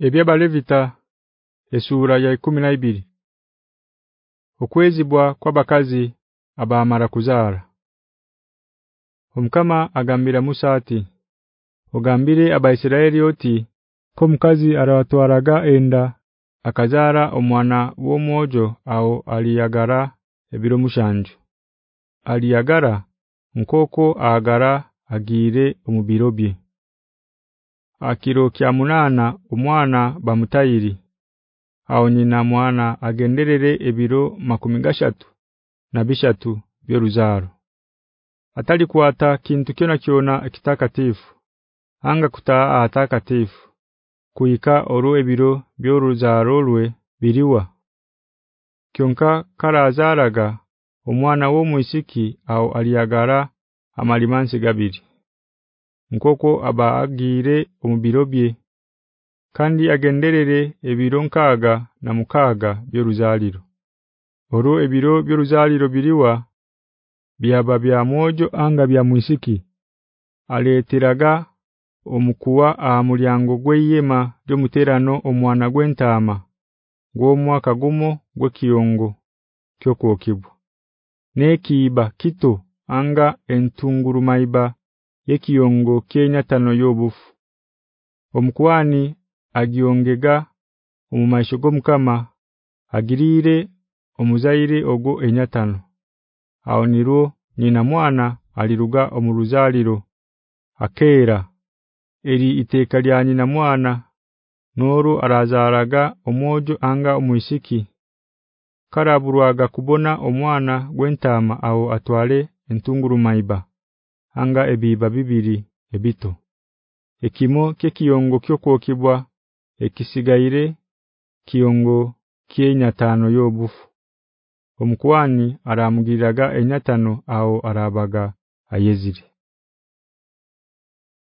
Ebya balevita esura ya 12 Okwezibwa kwabakazi abamara kuzara Omkama agambira Musa ati Ogambire abaisiraeli oti ko mukazi arawatwaraga enda akazara omwana w'omwojo ao aliyagara ebiro mushanju aliyagara nkoko agara agire omubirobye akiro kya munana omwana bamutayiri. Ao nyina mwana agenderere ebiro makumi gashatu na bishatu byeruzaro atali kuata kintu kiona kiona kitakatifu anga kutaa atakatifu kuika oru ebiro byoruzaro rwe biriwa. Kyonka karazaraga omwana wo muisiki au aliyagara amalimansi gabiri nkoko abaagire omubirobye kandi agenderere ebiro nkaga na mukaga byeruzaliro oru ebiro byeruzaliro biriwa byaba bya mwojo anga bya muisiki aletiraga omukuwa amulyango gweyema lyomuterano omwana gwentama gw'omwaka gumo gwekiyongo kyokwokibwa. Nekiiba kito anga entunguru maiba yekiyongo Kenya tano yobufu. Omukwani agiongega omumaisho gomkama agirire omuzaire ogo enyatano. Aoniro nina mwana aliruga omuruzaliro akeera. Eri iteka lya nyina mwana noru arazaraga omwojo anga omuisiki karaburwaga kubona omwana gwentama au atwale entunguru maiba anga ebiba bibiri ebito. Ekimo kekiyongo kyokwokibwa ekisigaire kiyongo kyenya tano yobufu. Omukwani aramugiraga enyatano au arabaga ayezire